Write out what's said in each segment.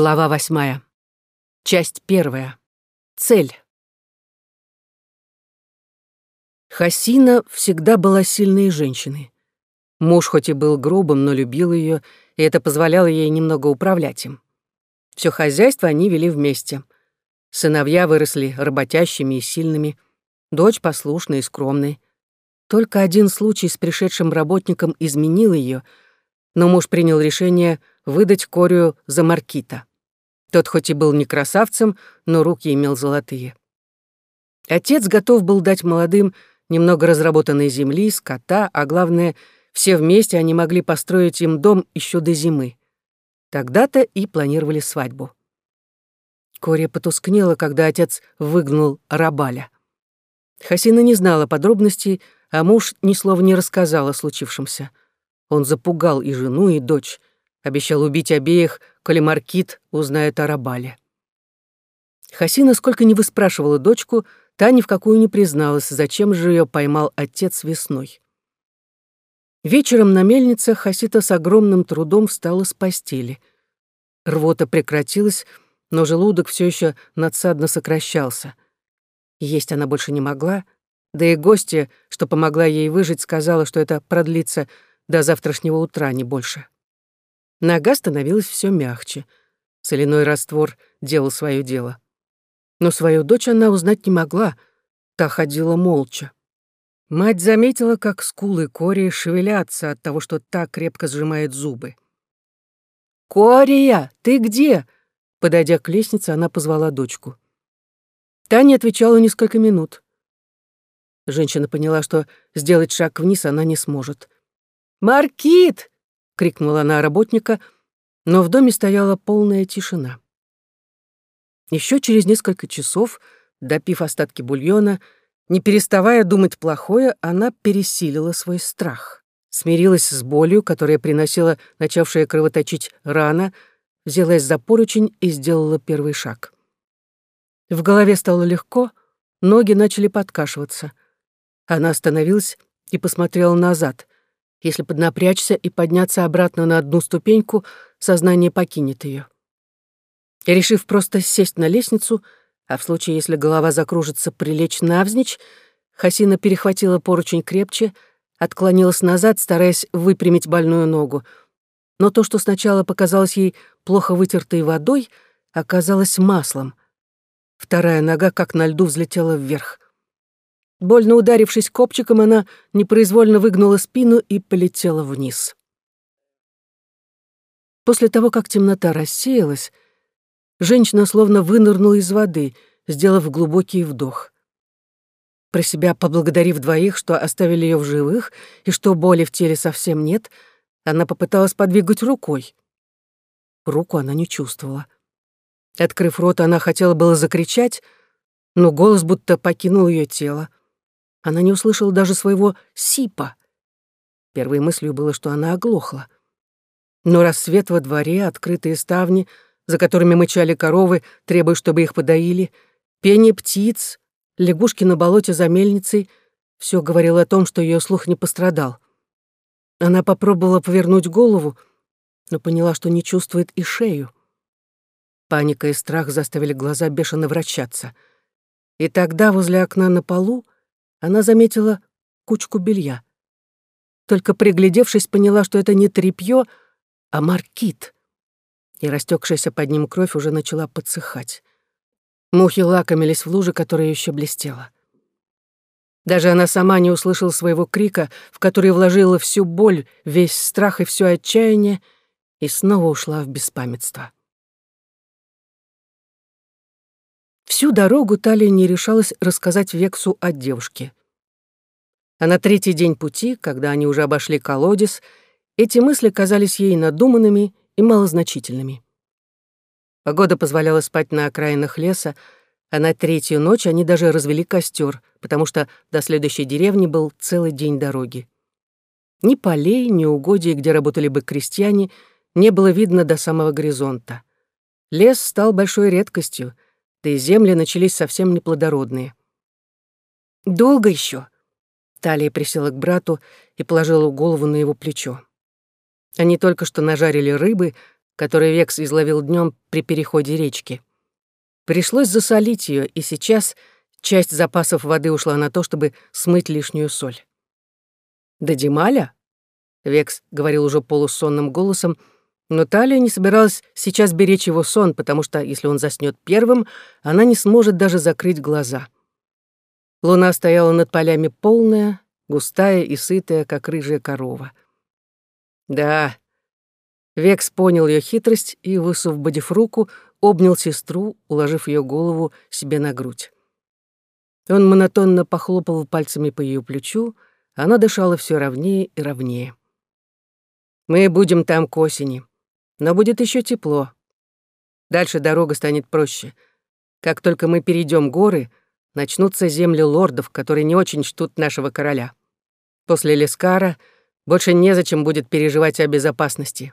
Глава восьмая. Часть первая. Цель. Хасина всегда была сильной женщиной. Муж хоть и был грубым, но любил ее, и это позволяло ей немного управлять им. Все хозяйство они вели вместе. Сыновья выросли работящими и сильными, дочь послушной и скромной. Только один случай с пришедшим работником изменил ее, но муж принял решение выдать Корию за Маркита. Тот хоть и был не красавцем, но руки имел золотые. Отец готов был дать молодым немного разработанной земли, скота, а главное, все вместе они могли построить им дом еще до зимы. Тогда-то и планировали свадьбу. Кория потускнела, когда отец выгнал Рабаля. Хасина не знала подробностей, а муж ни слова не рассказал о случившемся. Он запугал и жену, и дочь, обещал убить обеих, коли Маркит узнает о Рабале. Хасина сколько не выспрашивала дочку, та ни в какую не призналась, зачем же ее поймал отец весной. Вечером на мельнице Хасита с огромным трудом встала с постели. Рвота прекратилась, но желудок все еще надсадно сокращался. Есть она больше не могла, да и гостья, что помогла ей выжить, сказала, что это продлится до завтрашнего утра, не больше. Нога становилась все мягче. Соляной раствор делал свое дело. Но свою дочь она узнать не могла, та ходила молча. Мать заметила, как скулы Кори шевелятся от того, что та крепко сжимает зубы. «Кория, ты где?» Подойдя к лестнице, она позвала дочку. Таня отвечала несколько минут. Женщина поняла, что сделать шаг вниз она не сможет. «Маркит!» Крикнула она работника, но в доме стояла полная тишина. Еще через несколько часов, допив остатки бульона, не переставая думать плохое, она пересилила свой страх. Смирилась с болью, которая приносила начавшая кровоточить рана, взялась за поручень и сделала первый шаг. В голове стало легко, ноги начали подкашиваться. Она остановилась и посмотрела назад. Если поднапрячься и подняться обратно на одну ступеньку, сознание покинет ее. И решив просто сесть на лестницу, а в случае, если голова закружится, прилечь навзничь, Хасина перехватила поручень крепче, отклонилась назад, стараясь выпрямить больную ногу. Но то, что сначала показалось ей плохо вытертой водой, оказалось маслом. Вторая нога, как на льду, взлетела вверх. Больно ударившись копчиком, она непроизвольно выгнула спину и полетела вниз. После того, как темнота рассеялась, женщина словно вынырнула из воды, сделав глубокий вдох. Про себя поблагодарив двоих, что оставили ее в живых и что боли в теле совсем нет, она попыталась подвигать рукой. Руку она не чувствовала. Открыв рот, она хотела было закричать, но голос будто покинул ее тело. Она не услышала даже своего сипа. Первой мыслью было, что она оглохла. Но рассвет во дворе, открытые ставни, за которыми мычали коровы, требуя, чтобы их подоили, пение птиц, лягушки на болоте за мельницей — все говорило о том, что ее слух не пострадал. Она попробовала повернуть голову, но поняла, что не чувствует и шею. Паника и страх заставили глаза бешено вращаться. И тогда возле окна на полу она заметила кучку белья. Только приглядевшись, поняла, что это не тряпье, а маркит. И растекшаяся под ним кровь уже начала подсыхать. Мухи лакомились в луже, которая еще блестела. Даже она сама не услышала своего крика, в который вложила всю боль, весь страх и все отчаяние, и снова ушла в беспамятство. Всю дорогу Талия не решалась рассказать Вексу о девушке. А на третий день пути, когда они уже обошли колодец, эти мысли казались ей надуманными и малозначительными. Погода позволяла спать на окраинах леса, а на третью ночь они даже развели костер, потому что до следующей деревни был целый день дороги. Ни полей, ни угодий, где работали бы крестьяне, не было видно до самого горизонта. Лес стал большой редкостью — да и земли начались совсем неплодородные. «Долго еще? Талия присела к брату и положила голову на его плечо. Они только что нажарили рыбы, который Векс изловил днем при переходе речки. Пришлось засолить ее, и сейчас часть запасов воды ушла на то, чтобы смыть лишнюю соль. «Да Дималя?» — Векс говорил уже полусонным голосом, но Талия не собиралась сейчас беречь его сон, потому что, если он заснет первым, она не сможет даже закрыть глаза. Луна стояла над полями полная, густая и сытая, как рыжая корова. Да, Векс понял ее хитрость и, высвободив руку, обнял сестру, уложив ее голову себе на грудь. Он монотонно похлопал пальцами по ее плечу, она дышала все ровнее и ровнее. «Мы будем там к осени, но будет еще тепло. Дальше дорога станет проще. Как только мы перейдем горы, начнутся земли лордов, которые не очень ждут нашего короля. После Лескара больше незачем будет переживать о безопасности.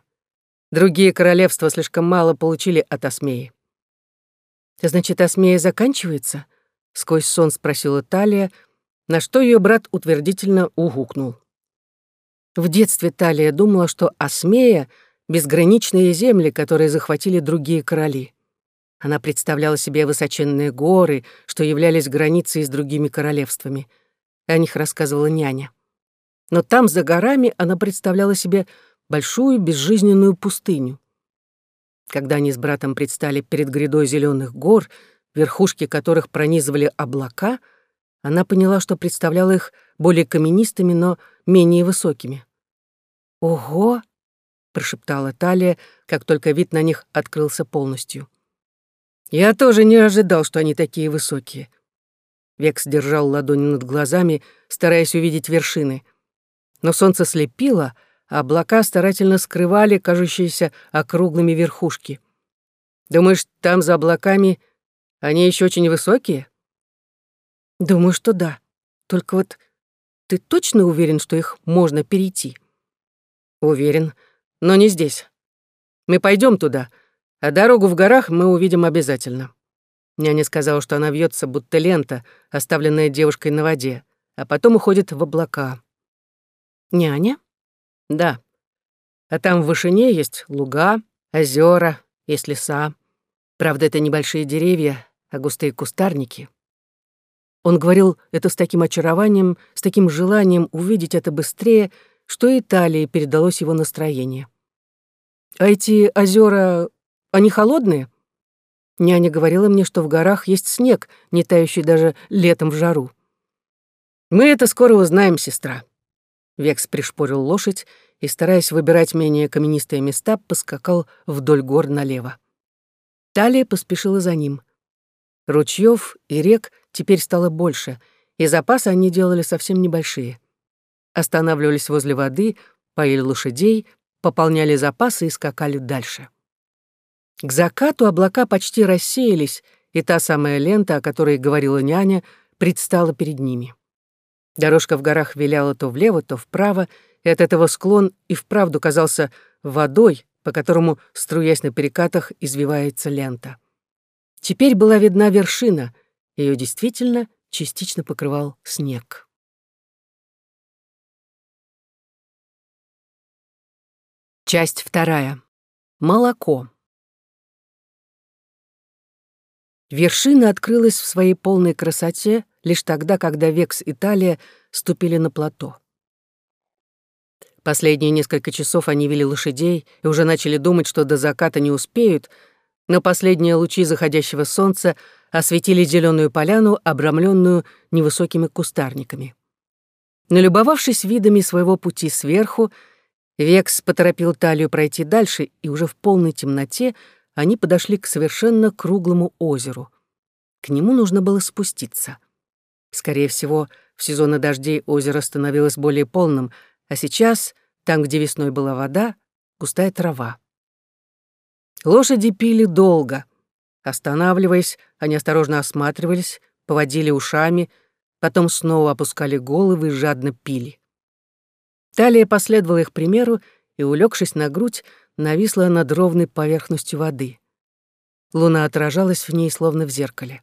Другие королевства слишком мало получили от Осмеи. «Значит, Осмея заканчивается?» — сквозь сон спросила Талия, на что ее брат утвердительно угукнул. В детстве Талия думала, что Осмея — безграничные земли, которые захватили другие короли. Она представляла себе высоченные горы, что являлись границей с другими королевствами. О них рассказывала няня. Но там, за горами, она представляла себе большую безжизненную пустыню. Когда они с братом предстали перед грядой зеленых гор, верхушки которых пронизывали облака, она поняла, что представляла их более каменистыми, но менее высокими. «Ого!» — прошептала Талия, как только вид на них открылся полностью. «Я тоже не ожидал, что они такие высокие». Векс держал ладони над глазами, стараясь увидеть вершины — но солнце слепило, а облака старательно скрывали кажущиеся округлыми верхушки. Думаешь, там за облаками они еще очень высокие? Думаю, что да. Только вот ты точно уверен, что их можно перейти? Уверен, но не здесь. Мы пойдем туда, а дорогу в горах мы увидим обязательно. Няня сказала, что она вьется, будто лента, оставленная девушкой на воде, а потом уходит в облака. Няня? Да. А там в вышине есть луга, озера, есть леса. Правда, это небольшие деревья, а густые кустарники. Он говорил это с таким очарованием, с таким желанием увидеть это быстрее, что Италии передалось его настроение. «А эти озера, они холодные?» Няня говорила мне, что в горах есть снег, не тающий даже летом в жару. «Мы это скоро узнаем, сестра», Векс пришпорил лошадь и, стараясь выбирать менее каменистые места, поскакал вдоль гор налево. Талия поспешила за ним. Ручьев и рек теперь стало больше, и запасы они делали совсем небольшие. Останавливались возле воды, поили лошадей, пополняли запасы и скакали дальше. К закату облака почти рассеялись, и та самая лента, о которой говорила няня, предстала перед ними. Дорожка в горах виляла то влево, то вправо, и от этого склон и вправду казался водой, по которому, струясь на перекатах, извивается лента. Теперь была видна вершина, ее действительно частично покрывал снег. Часть вторая. Молоко. Вершина открылась в своей полной красоте лишь тогда, когда Векс и Талия ступили на плато. Последние несколько часов они вели лошадей и уже начали думать, что до заката не успеют, но последние лучи заходящего солнца осветили зеленую поляну, обрамленную невысокими кустарниками. Налюбовавшись видами своего пути сверху, Векс поторопил талию пройти дальше, и уже в полной темноте они подошли к совершенно круглому озеру. К нему нужно было спуститься. Скорее всего, в сезоны дождей озеро становилось более полным, а сейчас, там, где весной была вода, густая трава. Лошади пили долго. Останавливаясь, они осторожно осматривались, поводили ушами, потом снова опускали головы и жадно пили. Талия последовала их примеру и, улегшись на грудь, нависла над ровной поверхностью воды. Луна отражалась в ней, словно в зеркале.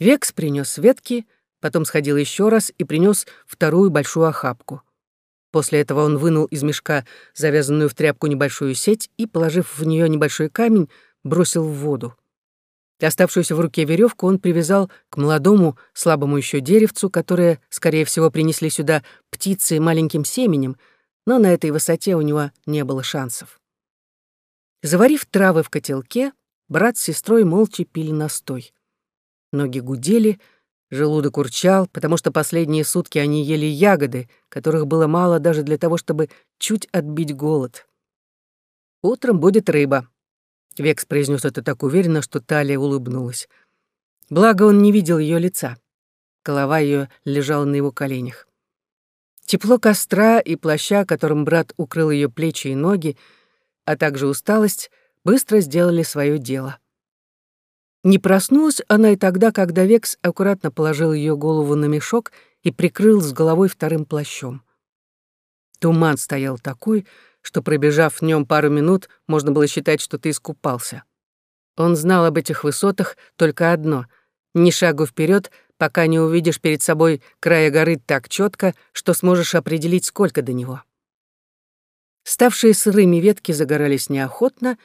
Векс принес ветки, потом сходил еще раз и принес вторую большую охапку. После этого он вынул из мешка завязанную в тряпку небольшую сеть и, положив в нее небольшой камень, бросил в воду. Оставшуюся в руке веревку он привязал к молодому, слабому еще деревцу, которое, скорее всего, принесли сюда птицы маленьким семенем, но на этой высоте у него не было шансов. Заварив травы в котелке, брат с сестрой молча пили настой. Ноги гудели, желудок урчал, потому что последние сутки они ели ягоды, которых было мало даже для того, чтобы чуть отбить голод. «Утром будет рыба», Векс произнес это так уверенно, что Талия улыбнулась. Благо он не видел ее лица. Голова ее лежала на его коленях. Тепло костра и плаща, которым брат укрыл ее плечи и ноги, а также усталость, быстро сделали свое дело. Не проснулась она и тогда, когда Векс аккуратно положил ее голову на мешок и прикрыл с головой вторым плащом. Туман стоял такой, что, пробежав в нем пару минут, можно было считать, что ты искупался. Он знал об этих высотах только одно — ни шагу вперед, пока не увидишь перед собой края горы так четко, что сможешь определить, сколько до него. Ставшие сырыми ветки загорались неохотно,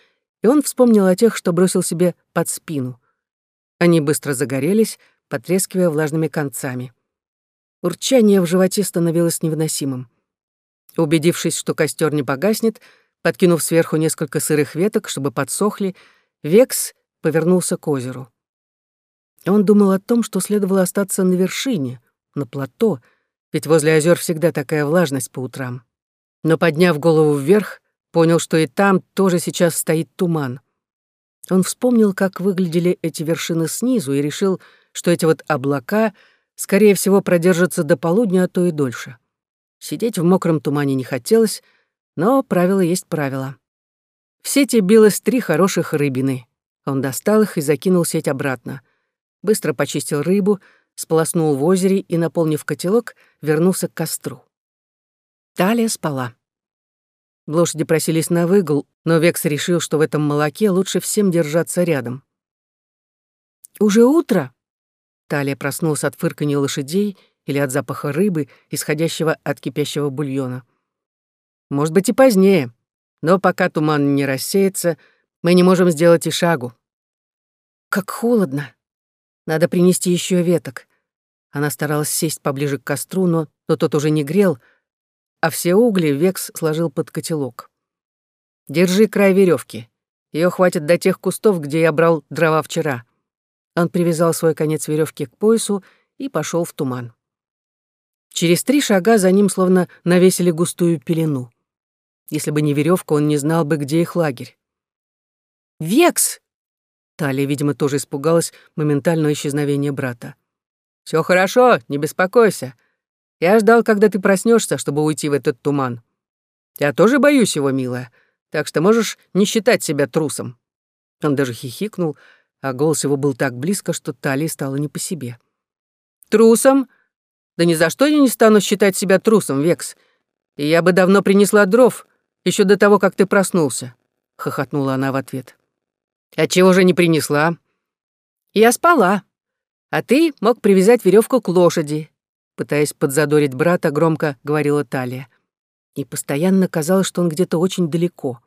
и он вспомнил о тех, что бросил себе под спину. Они быстро загорелись, потрескивая влажными концами. Урчание в животе становилось невыносимым. Убедившись, что костер не погаснет, подкинув сверху несколько сырых веток, чтобы подсохли, Векс повернулся к озеру. Он думал о том, что следовало остаться на вершине, на плато, ведь возле озер всегда такая влажность по утрам. Но, подняв голову вверх, понял, что и там тоже сейчас стоит туман. Он вспомнил, как выглядели эти вершины снизу, и решил, что эти вот облака, скорее всего, продержатся до полудня, а то и дольше. Сидеть в мокром тумане не хотелось, но правило есть правило. В сети билось три хороших рыбины. Он достал их и закинул сеть обратно. Быстро почистил рыбу, сполоснул в озере и, наполнив котелок, вернулся к костру. Талия спала. Лошади просились на выгул, но Векс решил, что в этом молоке лучше всем держаться рядом. «Уже утро?» Талия проснулась от фырканья лошадей или от запаха рыбы, исходящего от кипящего бульона. Может быть, и позднее, но пока туман не рассеется, мы не можем сделать и шагу. Как холодно. Надо принести еще веток. Она старалась сесть поближе к костру, но, но тот уже не грел, а все угли Векс сложил под котелок. «Держи край веревки. Ее хватит до тех кустов, где я брал дрова вчера». Он привязал свой конец веревки к поясу и пошел в туман. Через три шага за ним словно навесили густую пелену. Если бы не веревка, он не знал бы, где их лагерь. «Векс!» Талия, видимо, тоже испугалась моментального исчезновения брата. Все хорошо, не беспокойся. Я ждал, когда ты проснешься, чтобы уйти в этот туман. Я тоже боюсь его, милая, так что можешь не считать себя трусом». Он даже хихикнул, а голос его был так близко, что Талии стало не по себе. «Трусом? Да ни за что я не стану считать себя трусом, Векс. И я бы давно принесла дров, еще до того, как ты проснулся», — хохотнула она в ответ. «А чего же не принесла?» «Я спала, а ты мог привязать веревку к лошади», пытаясь подзадорить брата, громко говорила Талия. И постоянно казалось, что он где-то очень далеко.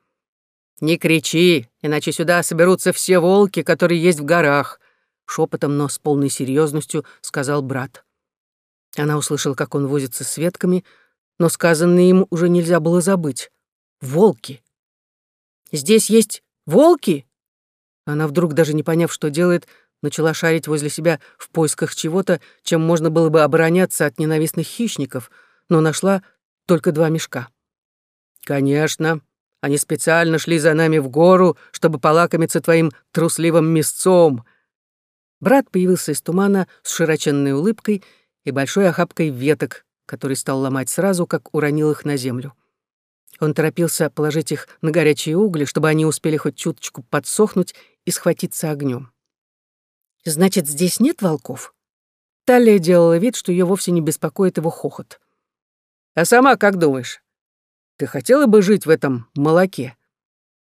«Не кричи, иначе сюда соберутся все волки, которые есть в горах», шепотом, но с полной серьезностью сказал брат. Она услышала, как он возится с ветками, но сказанное ему уже нельзя было забыть. «Волки!» «Здесь есть волки?» Она вдруг, даже не поняв, что делает, начала шарить возле себя в поисках чего-то, чем можно было бы обороняться от ненавистных хищников, но нашла только два мешка. «Конечно, они специально шли за нами в гору, чтобы полакомиться твоим трусливым мясцом». Брат появился из тумана с широченной улыбкой и большой охапкой веток, который стал ломать сразу, как уронил их на землю. Он торопился положить их на горячие угли, чтобы они успели хоть чуточку подсохнуть и схватиться огнем. Значит, здесь нет волков? Талия делала вид, что ее вовсе не беспокоит его хохот. А сама как думаешь? Ты хотела бы жить в этом молоке?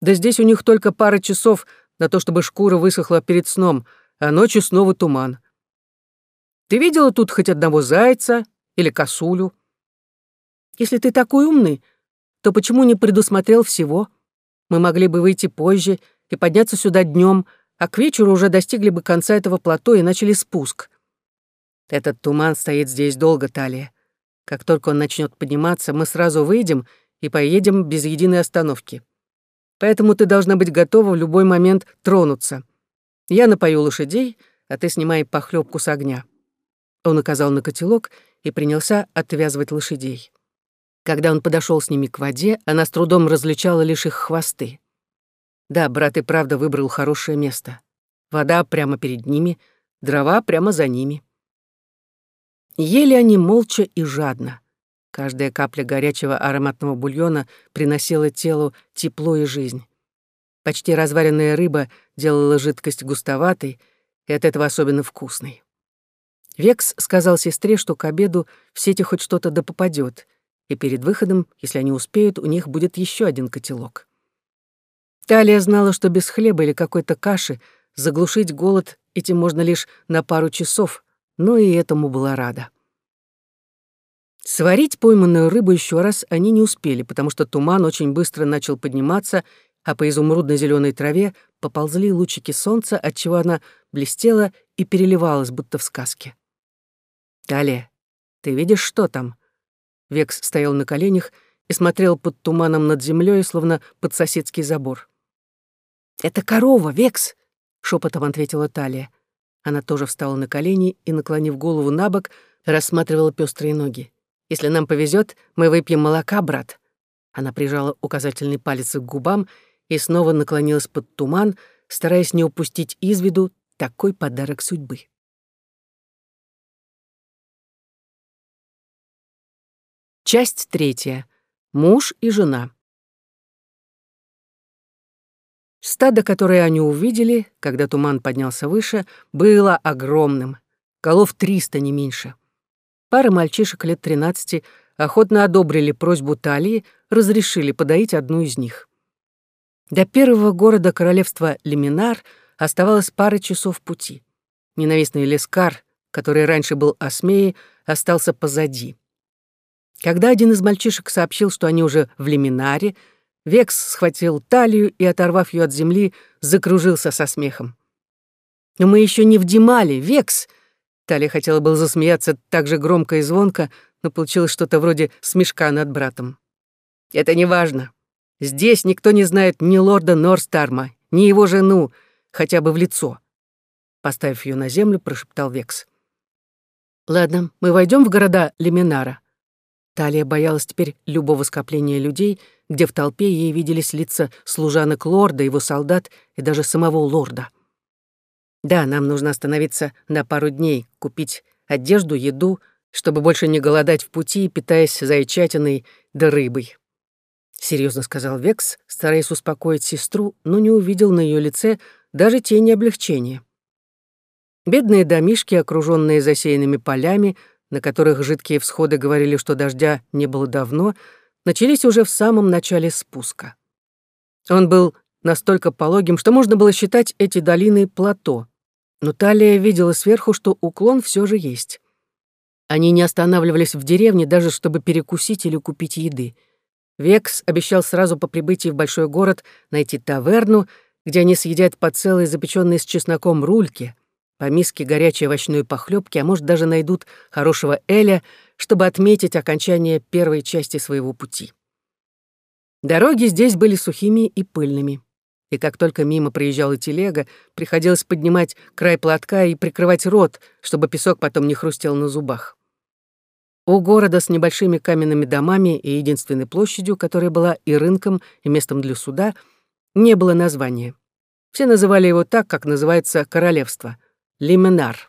Да здесь у них только пара часов на то, чтобы шкура высохла перед сном, а ночью снова туман. Ты видела тут хоть одного зайца или косулю? Если ты такой умный, то почему не предусмотрел всего? Мы могли бы выйти позже и подняться сюда днем, а к вечеру уже достигли бы конца этого плато и начали спуск. Этот туман стоит здесь долго, Талия. Как только он начнет подниматься, мы сразу выйдем и поедем без единой остановки. Поэтому ты должна быть готова в любой момент тронуться. Я напою лошадей, а ты снимай похлебку с огня». Он указал на котелок и принялся отвязывать лошадей. Когда он подошел с ними к воде, она с трудом различала лишь их хвосты. Да, брат и правда выбрал хорошее место. Вода прямо перед ними, дрова прямо за ними. Ели они молча и жадно. Каждая капля горячего ароматного бульона приносила телу тепло и жизнь. Почти разваренная рыба делала жидкость густоватой и от этого особенно вкусной. Векс сказал сестре, что к обеду в сети хоть что-то да попадет, и перед выходом, если они успеют, у них будет еще один котелок. Талия знала, что без хлеба или какой-то каши заглушить голод этим можно лишь на пару часов, но и этому была рада. Сварить пойманную рыбу еще раз они не успели, потому что туман очень быстро начал подниматься, а по изумрудно зеленой траве поползли лучики солнца, отчего она блестела и переливалась, будто в сказке. «Талия, ты видишь, что там?» Векс стоял на коленях и смотрел под туманом над землей, словно под соседский забор. «Это корова, Векс!» — шепотом ответила Талия. Она тоже встала на колени и, наклонив голову на бок, рассматривала пестрые ноги. Если нам повезет, мы выпьем молока, брат». Она прижала указательный палец к губам и снова наклонилась под туман, стараясь не упустить из виду такой подарок судьбы. Часть третья. Муж и жена. Стадо, которое они увидели, когда туман поднялся выше, было огромным. Голов триста, не меньше. Пара мальчишек лет 13 охотно одобрили просьбу Талии, разрешили подоить одну из них. До первого города королевства Леминар оставалось пара часов пути. Ненавистный Лескар, который раньше был Осмеей, остался позади. Когда один из мальчишек сообщил, что они уже в Леминаре, Векс схватил талию и, оторвав ее от земли, закружился со смехом. «Но мы еще не в Димале, Векс!» Талия хотела было засмеяться так же громко и звонко, но получилось что-то вроде смешка над братом. «Это не важно. Здесь никто не знает ни лорда Норстарма, ни его жену, хотя бы в лицо». Поставив ее на землю, прошептал Векс. «Ладно, мы войдем в города Леминара». Талия боялась теперь любого скопления людей, где в толпе ей виделись лица служанок лорда, его солдат и даже самого лорда. Да, нам нужно остановиться на пару дней, купить одежду, еду, чтобы больше не голодать в пути, питаясь зайчатиной да рыбой. Серьезно сказал Векс, стараясь успокоить сестру, но не увидел на ее лице даже тени облегчения. Бедные домишки, окруженные засеянными полями, на которых жидкие всходы говорили, что дождя не было давно, начались уже в самом начале спуска. Он был настолько пологим, что можно было считать эти долины плато но Талия видела сверху, что уклон все же есть. Они не останавливались в деревне даже чтобы перекусить или купить еды. Векс обещал сразу по прибытии в большой город найти таверну, где они съедят по целой запеченной с чесноком рульке, по миске горячей овощной похлебки, а может даже найдут хорошего Эля, чтобы отметить окончание первой части своего пути. Дороги здесь были сухими и пыльными и как только мимо проезжала телега, приходилось поднимать край платка и прикрывать рот, чтобы песок потом не хрустел на зубах. У города с небольшими каменными домами и единственной площадью, которая была и рынком, и местом для суда, не было названия. Все называли его так, как называется королевство — Лименар.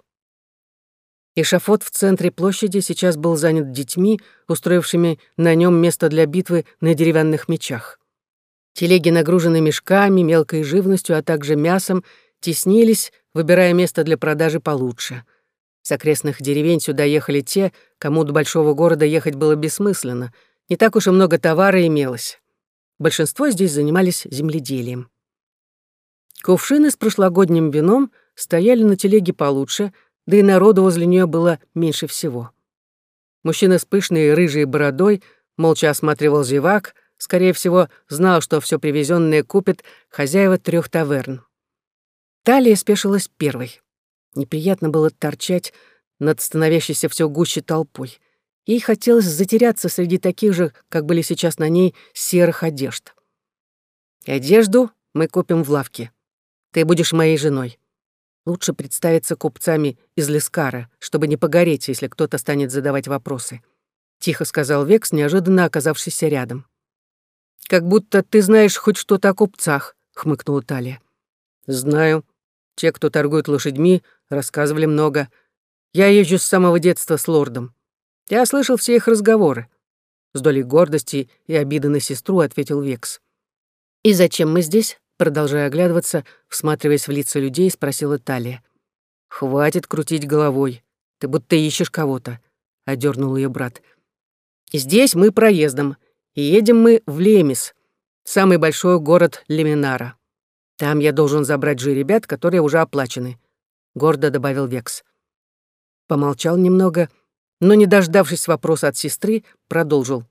Эшафот в центре площади сейчас был занят детьми, устроившими на нем место для битвы на деревянных мечах. Телеги, нагруженные мешками, мелкой живностью, а также мясом, теснились, выбирая место для продажи получше. С окрестных деревень сюда ехали те, кому до большого города ехать было бессмысленно. Не так уж и много товара имелось. Большинство здесь занимались земледелием. Кувшины с прошлогодним вином стояли на телеге получше, да и народу возле нее было меньше всего. Мужчина с пышной рыжей бородой молча осматривал зевак, скорее всего, знал, что все привезенное купит хозяева трех таверн. Талия спешилась первой. Неприятно было торчать над становящейся все гуще толпой. Ей хотелось затеряться среди таких же, как были сейчас на ней, серых одежд. «Одежду мы купим в лавке. Ты будешь моей женой. Лучше представиться купцами из Лескара, чтобы не погореть, если кто-то станет задавать вопросы», — тихо сказал Векс, неожиданно оказавшийся рядом. «Как будто ты знаешь хоть что-то о купцах», — хмыкнула Талия. «Знаю. Те, кто торгует лошадьми, рассказывали много. Я езжу с самого детства с лордом. Я слышал все их разговоры. С долей гордости и обиды на сестру ответил Векс. «И зачем мы здесь?» Продолжая оглядываться, всматриваясь в лица людей, спросила Талия. «Хватит крутить головой. Ты будто ищешь кого-то», — одернул ее брат. «Здесь мы проездом, и едем мы в Лемис, самый большой город Леминара. Там я должен забрать же ребят, которые уже оплачены», — гордо добавил Векс. Помолчал немного, — но, не дождавшись вопроса от сестры, продолжил.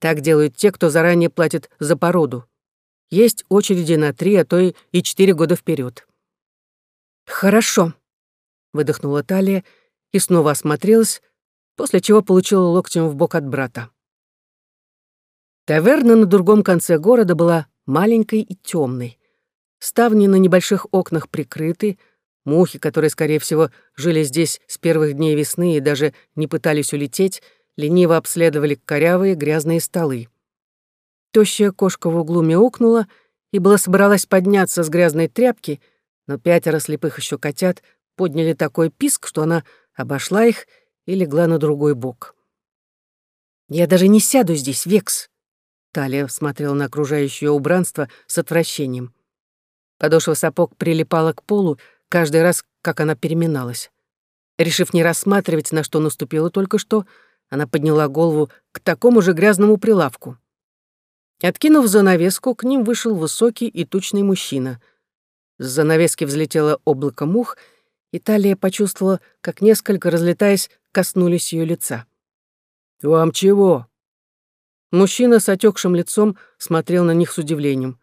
Так делают те, кто заранее платит за породу. Есть очереди на три, а то и четыре года вперед. «Хорошо», — выдохнула Талия и снова осмотрелась, после чего получила локтем в бок от брата. Таверна на другом конце города была маленькой и темной. Ставни на небольших окнах прикрыты, Мухи, которые, скорее всего, жили здесь с первых дней весны и даже не пытались улететь, лениво обследовали корявые грязные столы. Тощая кошка в углу мяукнула и была собралась подняться с грязной тряпки, но пятеро слепых еще котят подняли такой писк, что она обошла их и легла на другой бок. «Я даже не сяду здесь, Векс!» Талия смотрела на окружающее убранство с отвращением. Подошва сапог прилипала к полу, каждый раз, как она переминалась. Решив не рассматривать, на что наступило только что, она подняла голову к такому же грязному прилавку. Откинув занавеску, к ним вышел высокий и тучный мужчина. С занавески взлетело облако мух, и Талия почувствовала, как несколько, разлетаясь, коснулись ее лица. «Вам чего?» Мужчина с отекшим лицом смотрел на них с удивлением.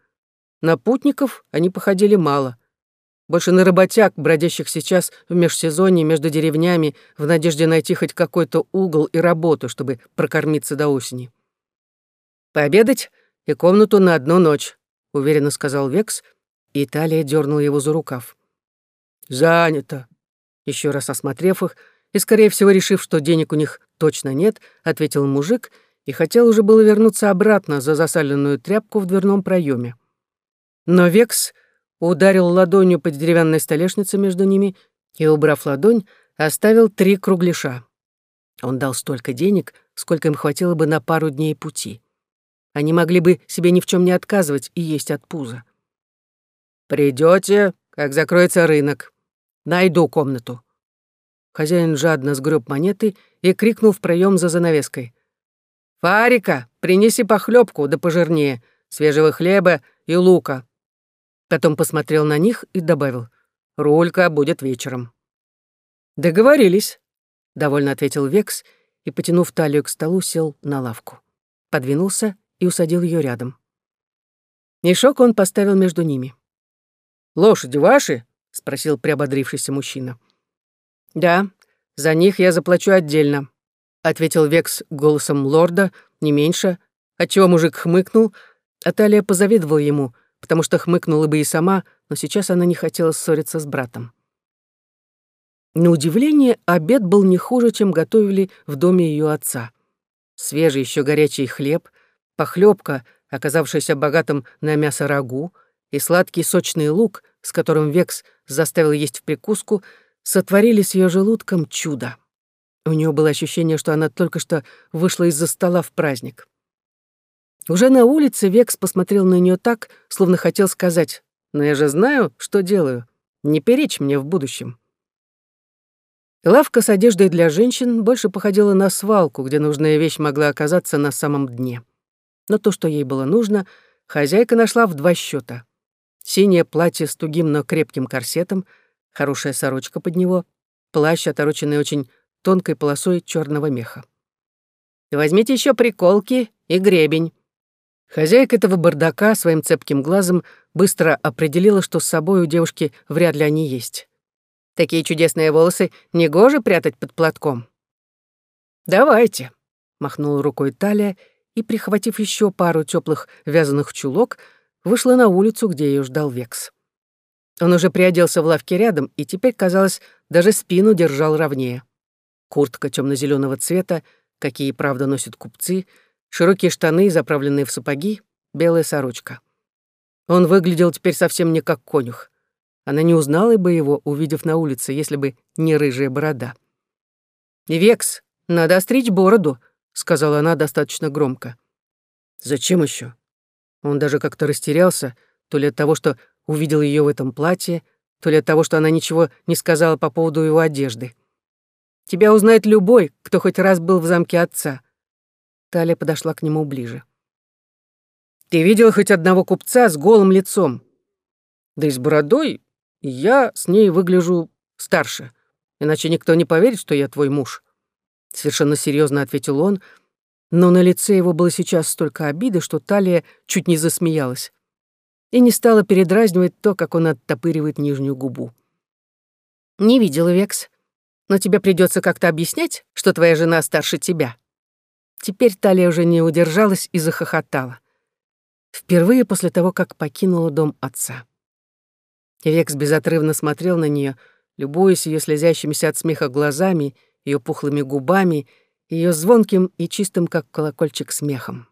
На путников они походили мало. Больше на работяг, бродящих сейчас в межсезонье между деревнями в надежде найти хоть какой-то угол и работу, чтобы прокормиться до осени. «Пообедать и комнату на одну ночь», — уверенно сказал Векс, и Италия дернула его за рукав. «Занято», — еще раз осмотрев их и, скорее всего, решив, что денег у них точно нет, ответил мужик и хотел уже было вернуться обратно за засаленную тряпку в дверном проеме. Но Векс ударил ладонью по деревянной столешнице между ними и, убрав ладонь, оставил три кругляша. Он дал столько денег, сколько им хватило бы на пару дней пути. Они могли бы себе ни в чем не отказывать и есть от пуза. Придете, как закроется рынок. Найду комнату». Хозяин жадно сгреб монеты и крикнул в проем за занавеской. «Фарика, принеси похлебку, да пожирнее, свежего хлеба и лука. Потом посмотрел на них и добавил, «Рулька будет вечером». «Договорились», — довольно ответил Векс и, потянув талию к столу, сел на лавку. Подвинулся и усадил ее рядом. Мешок он поставил между ними. «Лошади ваши?» — спросил приободрившийся мужчина. «Да, за них я заплачу отдельно», — ответил Векс голосом лорда, не меньше, отчего мужик хмыкнул, а Талия позавидовал ему, потому что хмыкнула бы и сама, но сейчас она не хотела ссориться с братом. На удивление, обед был не хуже, чем готовили в доме ее отца. Свежий еще горячий хлеб, похлебка, оказавшаяся богатым на мясо рагу, и сладкий сочный лук, с которым Векс заставил есть в прикуску, сотворили с ее желудком чудо. У нее было ощущение, что она только что вышла из-за стола в праздник. Уже на улице Векс посмотрел на нее так, словно хотел сказать, «Но я же знаю, что делаю. Не перечь мне в будущем». Лавка с одеждой для женщин больше походила на свалку, где нужная вещь могла оказаться на самом дне. Но то, что ей было нужно, хозяйка нашла в два счета. Синее платье с тугим, но крепким корсетом, хорошая сорочка под него, плащ, отороченный очень тонкой полосой черного меха. возьмите еще приколки и гребень». Хозяйка этого бардака своим цепким глазом быстро определила, что с собой у девушки вряд ли они есть. Такие чудесные волосы негоже прятать под платком. «Давайте», — махнула рукой Талия и, прихватив еще пару теплых вязаных чулок, вышла на улицу, где ее ждал Векс. Он уже приоделся в лавке рядом и теперь, казалось, даже спину держал ровнее. Куртка темно зеленого цвета, какие, правда, носят купцы — широкие штаны, заправленные в сапоги, белая сорочка. Он выглядел теперь совсем не как конюх. Она не узнала бы его, увидев на улице, если бы не рыжая борода. «Векс, надо остричь бороду», — сказала она достаточно громко. «Зачем еще? Он даже как-то растерялся, то ли от того, что увидел ее в этом платье, то ли от того, что она ничего не сказала по поводу его одежды. «Тебя узнает любой, кто хоть раз был в замке отца», Талия подошла к нему ближе. «Ты видела хоть одного купца с голым лицом? Да и с бородой я с ней выгляжу старше, иначе никто не поверит, что я твой муж». Совершенно серьезно ответил он, но на лице его было сейчас столько обиды, что Талия чуть не засмеялась и не стала передразнивать то, как он оттопыривает нижнюю губу. «Не видела, Векс, но тебе придется как-то объяснять, что твоя жена старше тебя». Теперь Талия уже не удержалась и захохотала. Впервые после того, как покинула дом отца. Векс безотрывно смотрел на нее, любуясь ее слезящимися от смеха глазами, ее пухлыми губами, ее звонким и чистым, как колокольчик, смехом.